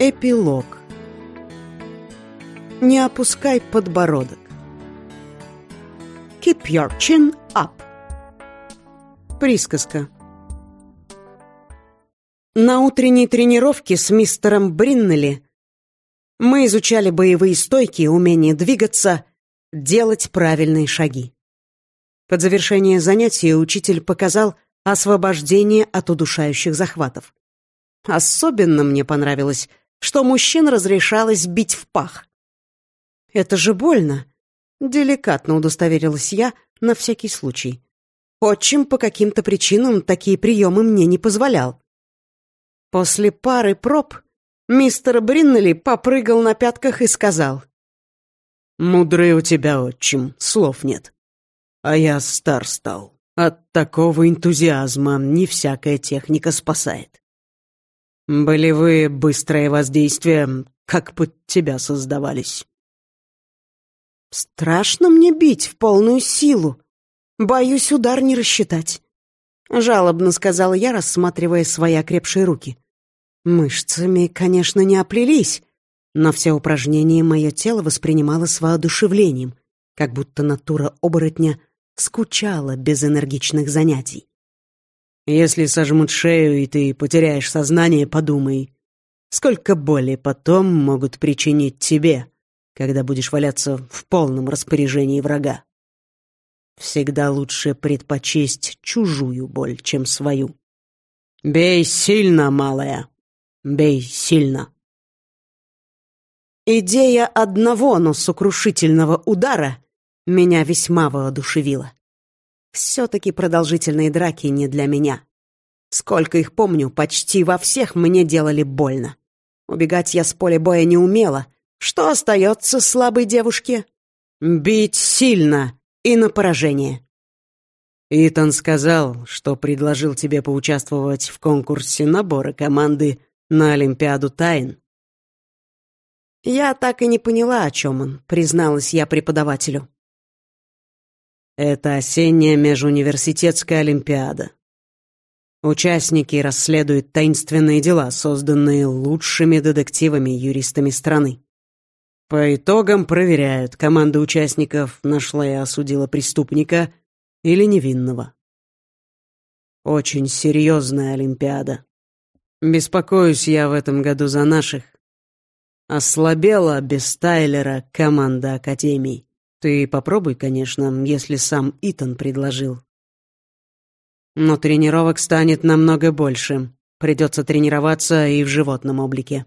Эпилог Не опускай подбородок. Keep your chin up. Присказка. На утренней тренировке с мистером Бриннелли мы изучали боевые стойки, умение двигаться, делать правильные шаги. Под завершение занятия учитель показал освобождение от удушающих захватов. Особенно мне понравилось, что мужчин разрешалось бить в пах. «Это же больно!» — деликатно удостоверилась я на всякий случай. Отчим по каким-то причинам такие приемы мне не позволял. После пары проб мистер Бриннелли попрыгал на пятках и сказал. «Мудрый у тебя отчим, слов нет. А я стар стал. От такого энтузиазма не всякая техника спасает. Болевые быстрые воздействия как под тебя создавались. Страшно мне бить в полную силу. Боюсь удар не рассчитать. Жалобно сказала я, рассматривая свои окрепшие руки. Мышцами, конечно, не оплелись, но все упражнения мое тело воспринимало с воодушевлением, как будто натура оборотня скучала без энергичных занятий. Если сожмут шею, и ты потеряешь сознание, подумай, сколько боли потом могут причинить тебе, когда будешь валяться в полном распоряжении врага. Всегда лучше предпочесть чужую боль, чем свою. Бей сильно, малая. Бей сильно. Идея одного, но сокрушительного удара меня весьма воодушевила. Все-таки продолжительные драки не для меня. Сколько их помню, почти во всех мне делали больно. Убегать я с поля боя не умела. Что остается слабой девушке? Бить сильно и на поражение. Итан сказал, что предложил тебе поучаствовать в конкурсе набора команды на Олимпиаду тайн. Я так и не поняла, о чем он, призналась я преподавателю. Это осенняя межуниверситетская олимпиада. Участники расследуют таинственные дела, созданные лучшими детективами и юристами страны. По итогам проверяют, команда участников нашла и осудила преступника или невинного. Очень серьезная Олимпиада. Беспокоюсь я в этом году за наших. Ослабела без Тайлера команда Академии. Ты попробуй, конечно, если сам Итан предложил. Но тренировок станет намного больше. Придется тренироваться и в животном облике.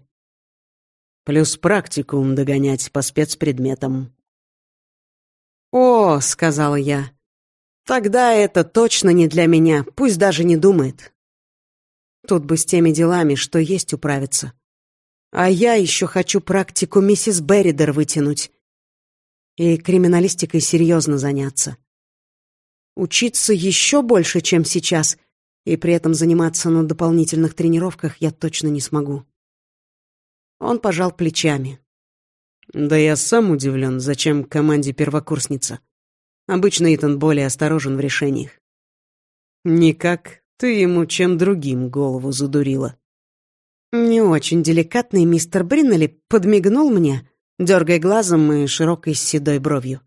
Плюс практикум догонять по спецпредметам. «О», — сказала я, — «тогда это точно не для меня, пусть даже не думает. Тут бы с теми делами, что есть, управиться. А я еще хочу практику миссис Берридер вытянуть и криминалистикой серьезно заняться. Учиться еще больше, чем сейчас, и при этом заниматься на дополнительных тренировках я точно не смогу. Он пожал плечами. Да я сам удивлен, зачем команде первокурсница. Обычно Итан более осторожен в решениях. Никак, ты ему чем другим голову задурила. Не очень деликатный мистер Бриннелли подмигнул мне, дергая глазом и широкой седой бровью.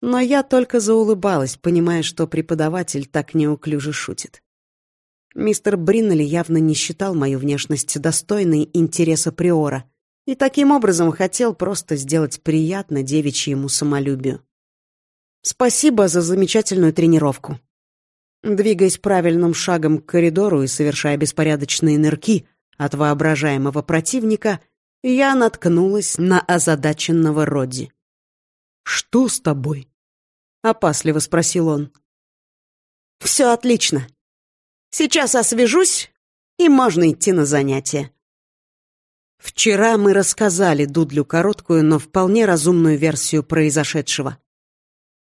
Но я только заулыбалась, понимая, что преподаватель так неуклюже шутит. Мистер Бриннелли явно не считал мою внешность достойной интереса Приора и таким образом хотел просто сделать приятно девичьему самолюбию. «Спасибо за замечательную тренировку». Двигаясь правильным шагом к коридору и совершая беспорядочные нырки от воображаемого противника, я наткнулась на озадаченного Родди. «Что с тобой?» — опасливо спросил он. «Все отлично. Сейчас освежусь, и можно идти на занятия». Вчера мы рассказали Дудлю короткую, но вполне разумную версию произошедшего.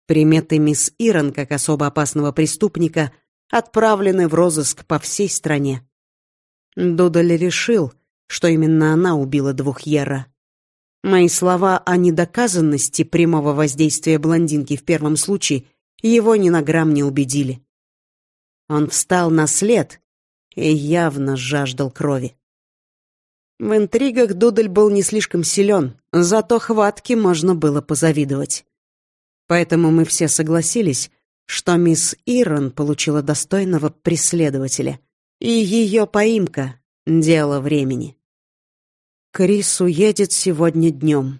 Приметы мисс Ирон, как особо опасного преступника, отправлены в розыск по всей стране. Дудль решил, что именно она убила двух Ера. Мои слова о недоказанности прямого воздействия блондинки в первом случае его ни на грамм не убедили. Он встал на след и явно жаждал крови. В интригах Дудль был не слишком силен, зато хватки можно было позавидовать. Поэтому мы все согласились, что мисс Ирон получила достойного преследователя, и ее поимка — дело времени. Крис уедет сегодня днем.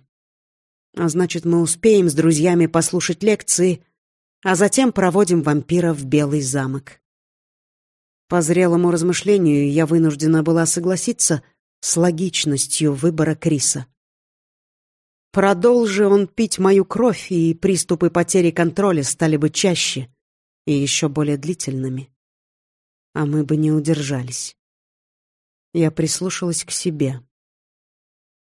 А значит, мы успеем с друзьями послушать лекции, а затем проводим вампира в Белый замок. По зрелому размышлению я вынуждена была согласиться — с логичностью выбора Криса. Продолжи он пить мою кровь, и приступы потери контроля стали бы чаще и еще более длительными. А мы бы не удержались. Я прислушалась к себе.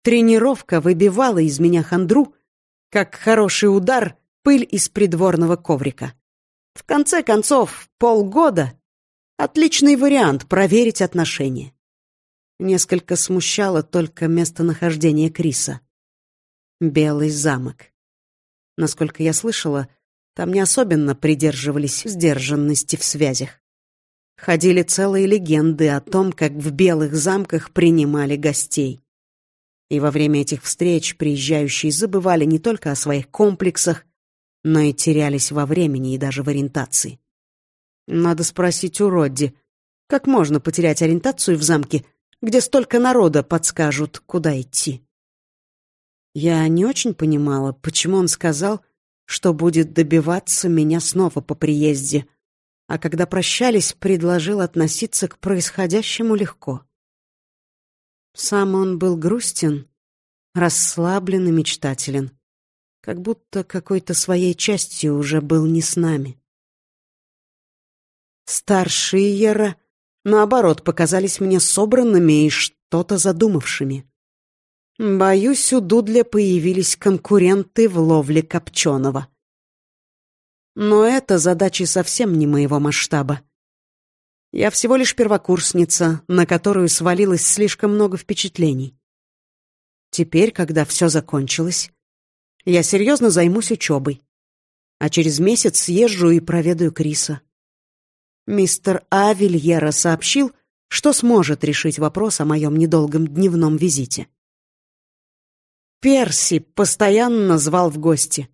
Тренировка выбивала из меня хандру, как хороший удар пыль из придворного коврика. В конце концов, полгода — отличный вариант проверить отношения. Несколько смущало только местонахождение Криса. Белый замок. Насколько я слышала, там не особенно придерживались сдержанности в связях. Ходили целые легенды о том, как в белых замках принимали гостей. И во время этих встреч приезжающие забывали не только о своих комплексах, но и терялись во времени и даже в ориентации. Надо спросить у Родди, как можно потерять ориентацию в замке, где столько народа подскажут, куда идти. Я не очень понимала, почему он сказал, что будет добиваться меня снова по приезде, а когда прощались, предложил относиться к происходящему легко. Сам он был грустен, расслаблен и мечтателен, как будто какой-то своей частью уже был не с нами. Старший Ера наоборот, показались мне собранными и что-то задумавшими. Боюсь, у Дудля появились конкуренты в ловле копченого. Но это задачи совсем не моего масштаба. Я всего лишь первокурсница, на которую свалилось слишком много впечатлений. Теперь, когда все закончилось, я серьезно займусь учебой. А через месяц съезжу и проведаю Криса. Мистер Авильера сообщил, что сможет решить вопрос о моем недолгом дневном визите. Перси постоянно звал в гости.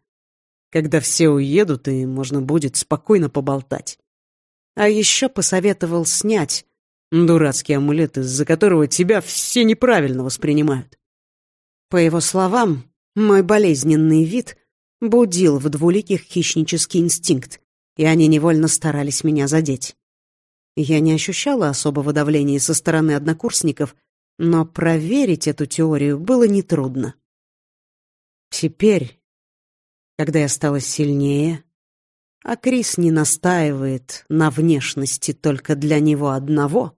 Когда все уедут, и можно будет спокойно поболтать. А еще посоветовал снять дурацкий амулет, из-за которого тебя все неправильно воспринимают. По его словам, мой болезненный вид будил в двуликих хищнический инстинкт, и они невольно старались меня задеть. Я не ощущала особого давления со стороны однокурсников, но проверить эту теорию было нетрудно. Теперь, когда я стала сильнее, а Крис не настаивает на внешности только для него одного,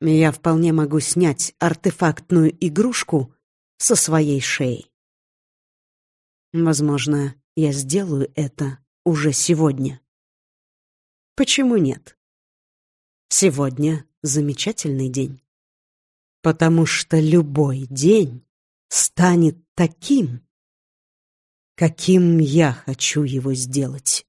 я вполне могу снять артефактную игрушку со своей шеи. Возможно, я сделаю это уже сегодня. Почему нет? Сегодня замечательный день. Потому что любой день станет таким, каким я хочу его сделать.